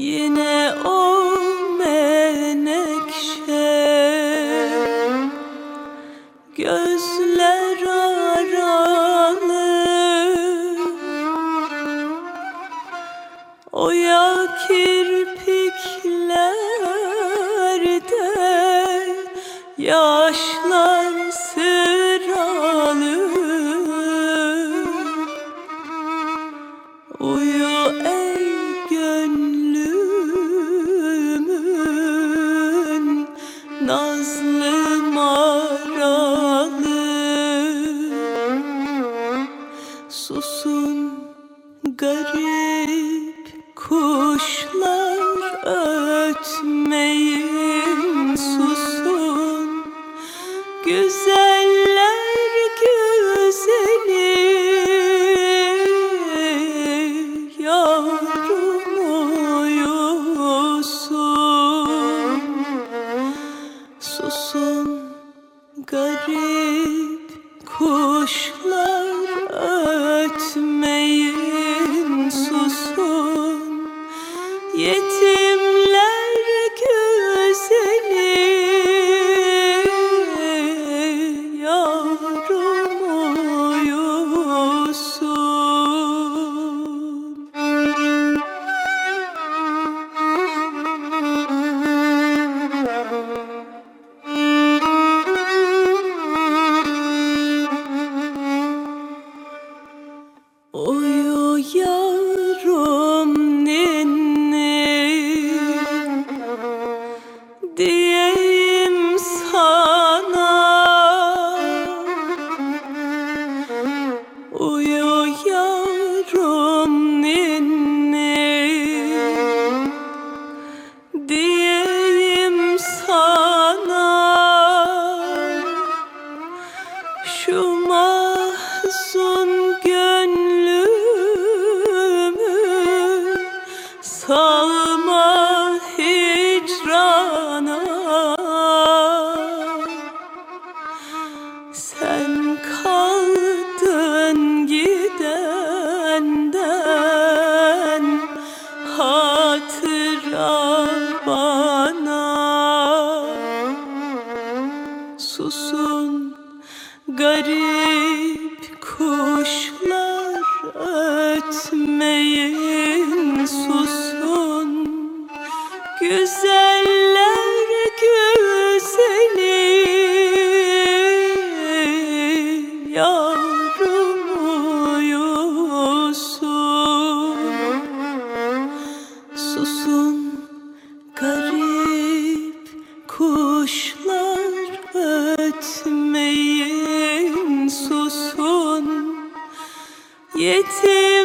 Yine o menekşe. Gözler aralı. Oya kirpiklerde Yaşlar Susun garip kuşlar ötmeyin susun Güzeller güzeli. Yavrum uyusun. Susun garip kuşlar ötmeyin Uyu yavrum ninni diyeyim sana. Uyu gidenden hatıra bana. Susun garip kuşlar ötmeyin ötmeyin susun. Yetim